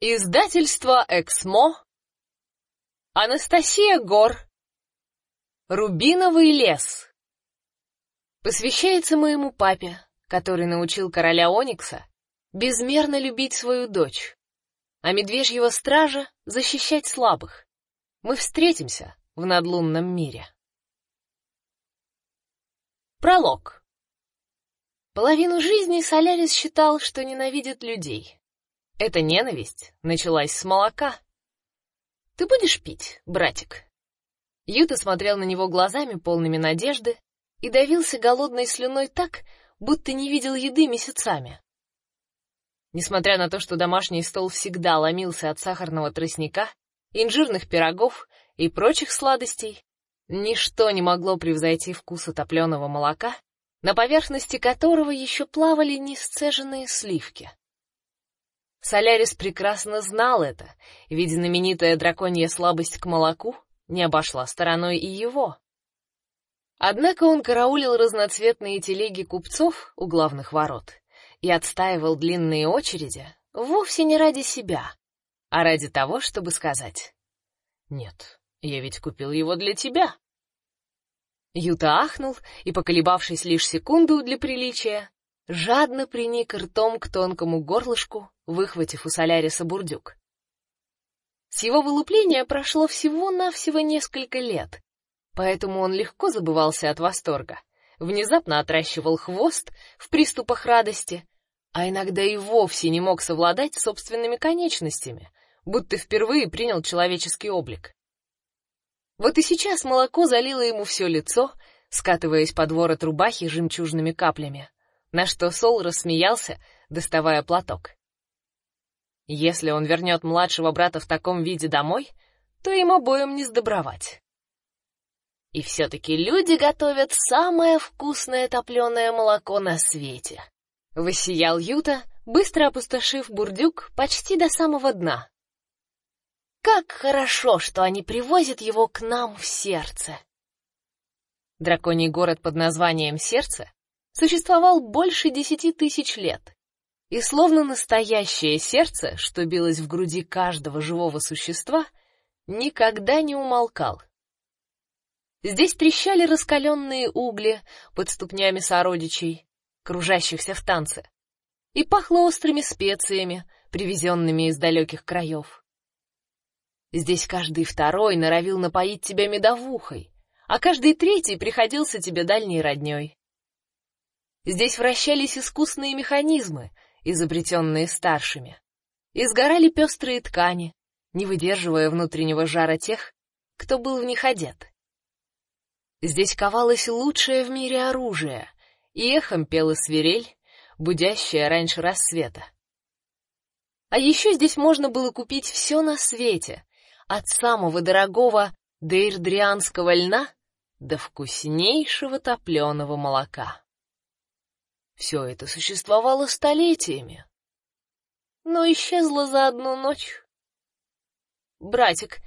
Издательство Эксмо. Анастасия Гор. Рубиновый лес. Посвящается моему папе, который научил короля Оникса безмерно любить свою дочь, а медвежьего стража защищать слабых. Мы встретимся в надлунном мире. Пролог. Половину жизни Солярис считал, что ненавидит людей. Эта ненависть началась с молока. Ты будешь пить, братик? Юта смотрел на него глазами полными надежды и давился голодной слюной так, будто не видел еды месяцами. Несмотря на то, что домашний стол всегда ломился от сахарного тростника, инжирных пирогов и прочих сладостей, ничто не могло превзойти вкуса топленого молока, на поверхности которого еще плавали несцеженные сливки. Солярис прекрасно знал это, ведь знаменитая драконья слабость к молоку не обошла стороной и его. Однако он караулил разноцветные телеги купцов у главных ворот и отстаивал длинные очереди вовсе не ради себя, а ради того, чтобы сказать: "Нет, я ведь купил его для тебя". Юта ахнул и, поколебавшись лишь секунду для приличия, жадно приник ртом к тонкому горлышку выхватив у Соляриса бурдюк. С его вылупления прошло всего-навсего несколько лет, поэтому он легко забывался от восторга, внезапно отращивал хвост в приступах радости, а иногда и вовсе не мог совладать с собственными конечностями, будто впервые принял человеческий облик. Вот и сейчас молоко залило ему все лицо, скатываясь под ворот рубахи жемчужными каплями, на что Сол рассмеялся, доставая платок. Если он вернет младшего брата в таком виде домой, то им обоим не сдобровать. И все-таки люди готовят самое вкусное топленое молоко на свете. Высиял Юта, быстро опустошив бурдюк почти до самого дна. Как хорошо, что они привозят его к нам в сердце. Драконий город под названием Сердце существовал больше десяти тысяч лет и словно настоящее сердце, что билось в груди каждого живого существа, никогда не умолкал. Здесь трещали раскаленные угли под ступнями сородичей, кружащихся в танце, и пахло острыми специями, привезенными из далеких краев. Здесь каждый второй норовил напоить тебя медовухой, а каждый третий приходился тебе дальней роднёй. Здесь вращались искусные механизмы, изобретенные старшими. И сгорали пестрые ткани, не выдерживая внутреннего жара тех, кто был в них одет. Здесь ковалось лучшее в мире оружие, и эхом пела свирель, будящая раньше рассвета. А еще здесь можно было купить все на свете, от самого дорогого дейрдрианского льна до вкуснейшего топленого молока. Все это существовало столетиями, но исчезло за одну ночь. Братик,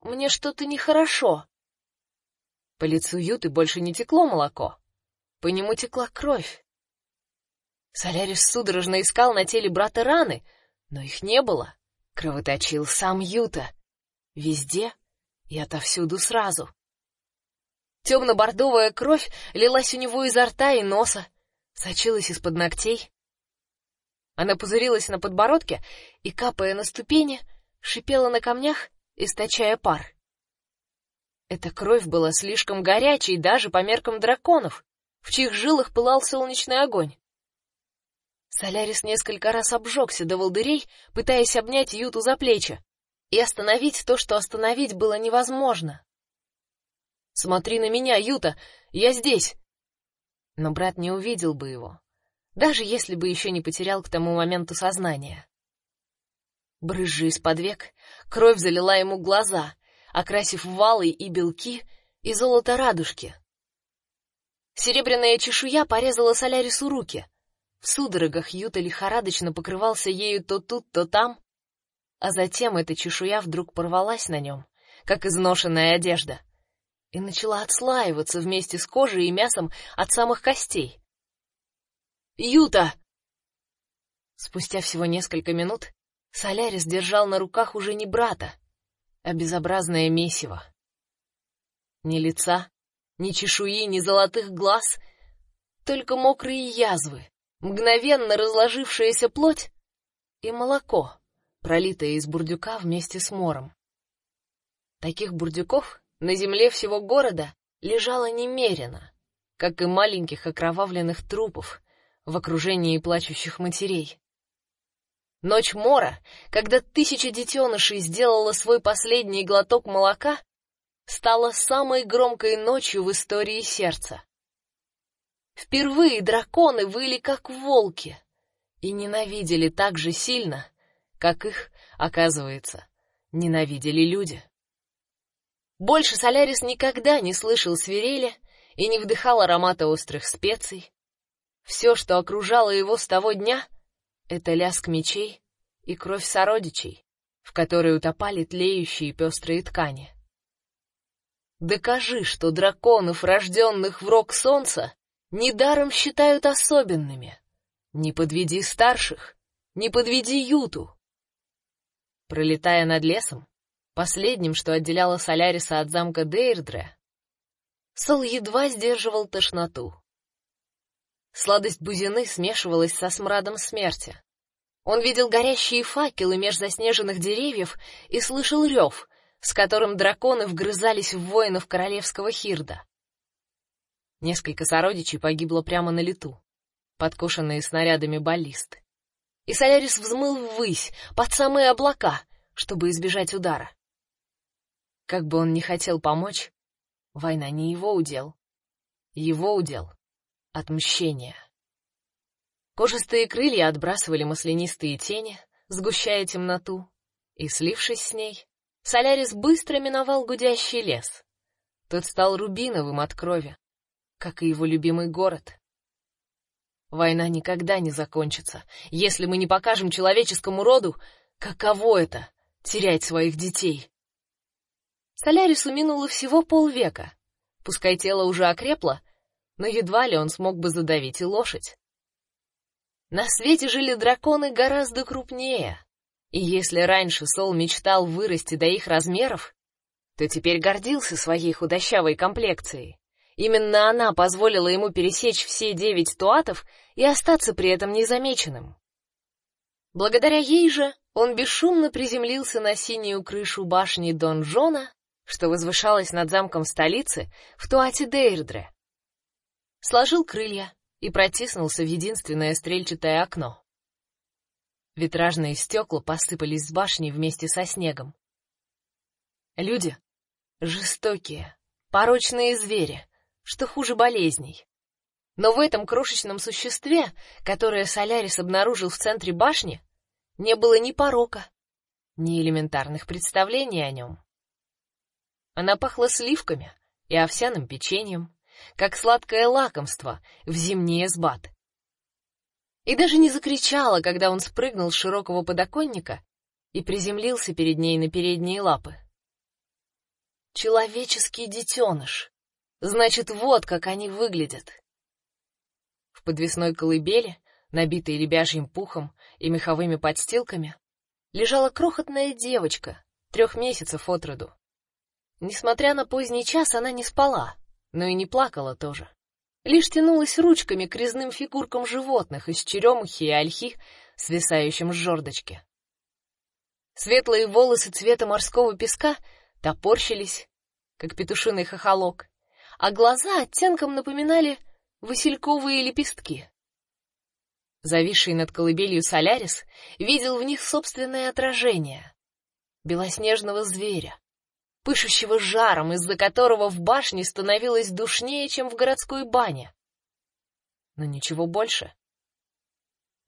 мне что-то нехорошо. По лицу Юты больше не текло молоко, по нему текла кровь. Солярис судорожно искал на теле брата раны, но их не было. Кровоточил сам Юта. Везде и отовсюду сразу. Темно-бордовая кровь лилась у него изо рта и носа, сочилась из-под ногтей. Она пузырилась на подбородке и, капая на ступени, шипела на камнях, источая пар. Эта кровь была слишком горячей даже по меркам драконов, в чьих жилах пылал солнечный огонь. Солярис несколько раз обжегся до волдырей, пытаясь обнять Юту за плечи, и остановить то, что остановить было невозможно. Смотри на меня, Юта, я здесь но брат не увидел бы его, даже если бы еще не потерял к тому моменту сознание. Брызжи из-под век, кровь залила ему глаза, окрасив валы и белки и золото радужки. Серебряная чешуя порезала Солярису руки. В судорогах Юта лихорадочно покрывался ею то тут, то там, а затем эта чешуя вдруг порвалась на нем, как изношенная одежда и начала отслаиваться вместе с кожей и мясом от самых костей. Юта. Спустя всего несколько минут Солярис держал на руках уже не брата, а безобразное месиво. Ни лица, ни чешуи, ни золотых глаз, только мокрые язвы, мгновенно разложившаяся плоть и молоко, пролитое из бурдюка вместе с мором. Таких бурдюков на земле всего города лежало немерено, как и маленьких окровавленных трупов в окружении плачущих матерей. Ночь мора, когда тысяча детенышей сделала свой последний глоток молока, стала самой громкой ночью в истории сердца. Впервые драконы выли как волки и ненавидели так же сильно, как их, оказывается, ненавидели люди. Больше Солярис никогда не слышал свирели и не вдыхал аромата острых специй. Все, что окружало его с того дня, это лязг мечей и кровь сородичей, в которой утопали тлеющие пестрые ткани. Докажи, что драконов, рожденных в рок солнца, недаром считают особенными. Не подведи старших, не подведи Юту. Пролетая над лесом, последним, что отделяло Соляриса от замка Дейрдре, Сол едва сдерживал тошноту. Сладость бузины смешивалась со смрадом смерти. Он видел горящие факелы меж заснеженных деревьев и слышал рев, с которым драконы вгрызались в воинов королевского Хирда. Несколько сородичей погибло прямо на лету, подкошенные снарядами баллист. И Солярис взмыл ввысь, под самые облака, чтобы избежать удара. Как бы он ни хотел помочь, война не его удел. Его удел — отмщение. Кожистые крылья отбрасывали маслянистые тени, сгущая темноту, и, слившись с ней, Солярис быстро миновал гудящий лес. Тот стал рубиновым от крови, как и его любимый город. Война никогда не закончится, если мы не покажем человеческому роду, каково это терять своих детей. Солярису минуло всего полвека. Пускай тело уже окрепло, но едва ли он смог бы задавить и лошадь. На свете жили драконы гораздо крупнее, и если раньше Сол мечтал вырасти до их размеров, то теперь гордился своей худощавой комплекцией. Именно она позволила ему пересечь все девять туатов и остаться при этом незамеченным. Благодаря ей же он бесшумно приземлился на синюю крышу башни донжона, что возвышалась над замком столицы в Туате Дейрдре. Сложил крылья и протиснулся в единственное стрельчатое окно. Витражные стекла посыпались с башни вместе со снегом. Люди жестокие, порочные звери, что хуже болезней. Но в этом крошечном существе, которое Солярис обнаружил в центре башни, не было ни порока, ни элементарных представлений о нем. Она пахла сливками и овсяным печеньем, как сладкое лакомство в зимний эсбат и даже не закричала, когда он спрыгнул с широкого подоконника и приземлился перед ней на передние лапы. Человеческий детеныш. Значит, вот как они выглядят. В подвесной колыбели, набитой лебяжьим пухом и меховыми подстилками, лежала крохотная девочка, трех месяцев от роду. Несмотря на поздний час, она не спала, но и не плакала тоже лишь тянулась ручками к резным фигуркам животных из черемухи и ольхи, свисающим с жердочки. Светлые волосы цвета морского песка топорщились, как петушиный хохолок, а глаза оттенком напоминали васильковые лепестки. Зависший над колыбелью Солярис видел в них собственное отражение белоснежного зверя, пышущего жаром, из-за которого в башне становилось душнее, чем в городской бане. Но ничего больше.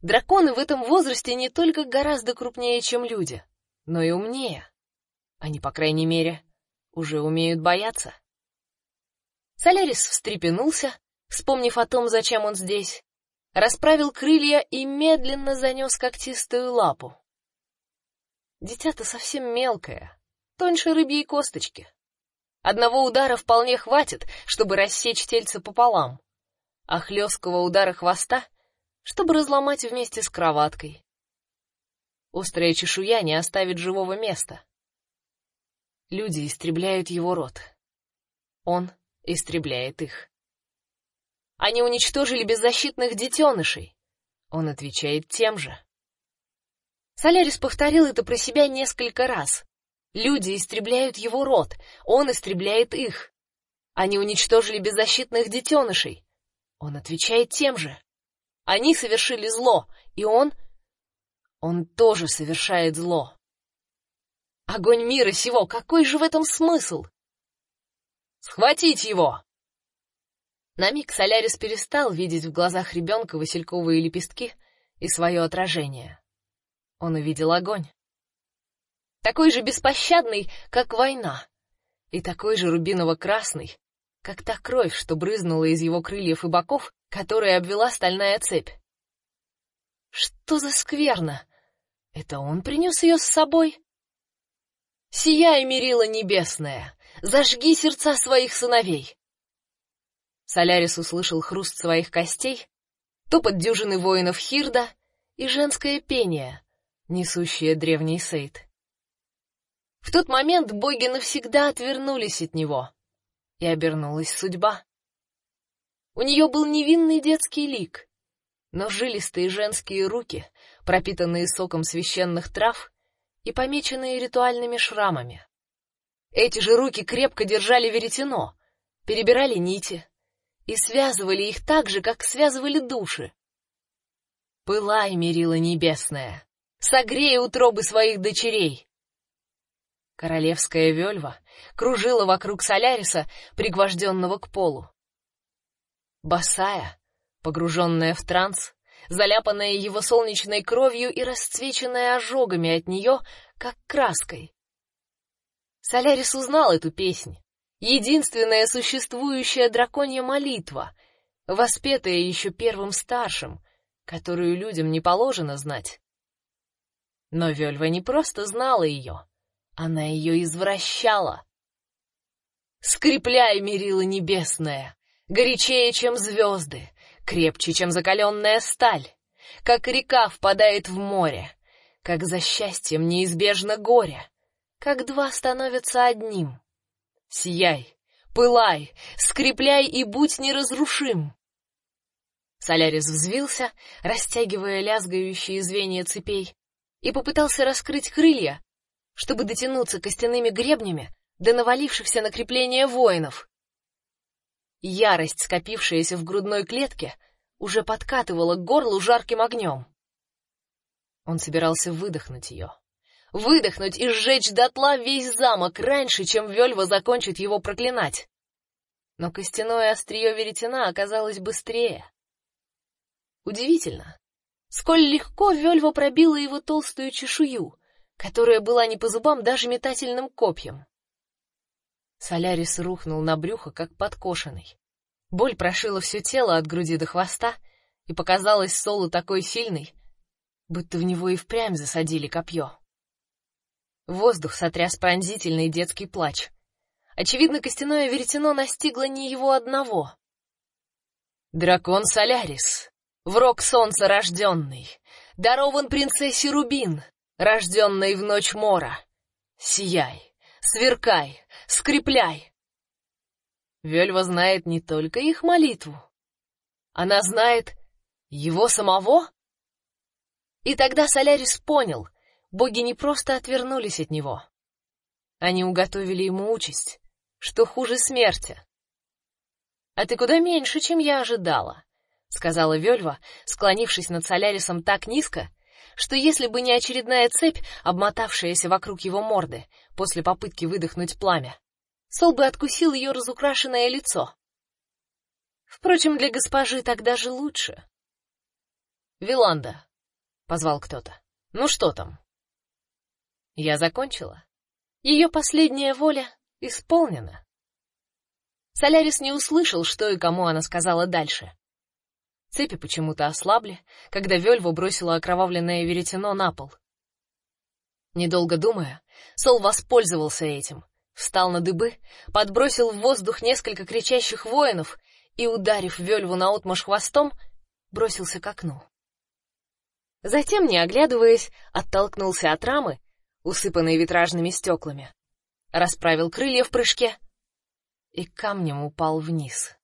Драконы в этом возрасте не только гораздо крупнее, чем люди, но и умнее. Они, по крайней мере, уже умеют бояться. Солярис встрепенулся, вспомнив о том, зачем он здесь, расправил крылья и медленно занес когтистую лапу. Дитя-то совсем мелкое, тоньше рыбьей косточки. Одного удара вполне хватит, чтобы рассечь тельце пополам, а хлесткого удара хвоста, чтобы разломать вместе с кроваткой. Острая чешуя не оставит живого места. Люди истребляют его род. Он истребляет их. Они уничтожили беззащитных детенышей. Он отвечает тем же. Солярис повторил это про себя несколько раз. Люди истребляют его род, он истребляет их. Они уничтожили беззащитных детенышей. Он отвечает тем же. Они совершили зло, и он он тоже совершает зло. Огонь мира сего, какой же в этом смысл? Схватить его. На миг Солярис перестал видеть в глазах ребенка васильковые лепестки и свое отражение. Он увидел огонь. Такой же беспощадный, как война, и такой же рубиново-красный, как та кровь, что брызнула из его крыльев и боков, которой обвела стальная цепь. Что за скверно! Это он принес ее с собой? Сияй, мерила небесная, зажги сердца своих сыновей. Солярис услышал хруст своих костей, топот дюжины воинов Хирда и женское пение, несущее древний сейт. В тот момент боги навсегда отвернулись от него, и обернулась судьба. У нее был невинный детский лик, но жилистые женские руки, пропитанные соком священных трав и помеченные ритуальными шрамами. Эти же руки крепко держали веретено, перебирали нити и связывали их так же, как связывали души. Пылай, мерила небесная, согрей утробы своих дочерей. Королевская вельва кружила вокруг Соляриса, пригвожденного к полу. Босая, погруженная в транс, заляпанная его солнечной кровью и расцвеченная ожогами от нее, как краской. Солярис узнал эту песнь. Единственная существующая драконья молитва, воспетая еще первым старшим, которую людям не положено знать. Но Вельва не просто знала ее, она ее извращала. Скрепляй, мерила небесная, горячее, чем звезды, крепче, чем закаленная сталь, как река впадает в море, как за счастьем неизбежно горе, как два становятся одним. Сияй, пылай, скрепляй и будь неразрушим. Солярис взвился, растягивая лязгающие звенья цепей, и попытался раскрыть крылья, чтобы дотянуться костяными гребнями до навалившихся на крепление воинов. Ярость, скопившаяся в грудной клетке, уже подкатывала к горлу жарким огнем. Он собирался выдохнуть ее. Выдохнуть и сжечь дотла весь замок раньше, чем Вельва закончит его проклинать. Но костяное острие веретена оказалось быстрее. Удивительно, сколь легко Вельва пробила его толстую чешую, которая была не по зубам даже метательным копьем. Солярис рухнул на брюхо, как подкошенный. Боль прошила все тело от груди до хвоста, и показалось Солу такой сильной, будто в него и впрямь засадили копье. Воздух сотряс пронзительный детский плач. Очевидно, костяное веретено настигло не его одного. Дракон Солярис, враг солнца рожденный, дарован принцессе Рубин, рожденной в ночь мора. Сияй, сверкай, скрепляй. Вельва знает не только их молитву. Она знает его самого. И тогда Солярис понял, боги не просто отвернулись от него. Они уготовили ему участь, что хуже смерти. А ты куда меньше, чем я ожидала, сказала Вельва, склонившись над Солярисом так низко, что если бы не очередная цепь, обмотавшаяся вокруг его морды после попытки выдохнуть пламя, Сол бы откусил ее разукрашенное лицо. Впрочем, для госпожи так даже лучше. Виланда, позвал кто-то. Ну что там? Я закончила. Ее последняя воля исполнена. Солярис не услышал, что и кому она сказала дальше. Цепи почему-то ослабли, когда Вельва бросила окровавленное веретено на пол. Недолго думая, Сол воспользовался этим, встал на дыбы, подбросил в воздух несколько кричащих воинов и, ударив Вельву наотмашь хвостом, бросился к окну. Затем, не оглядываясь, оттолкнулся от рамы, усыпанной витражными стеклами, расправил крылья в прыжке и камнем упал вниз.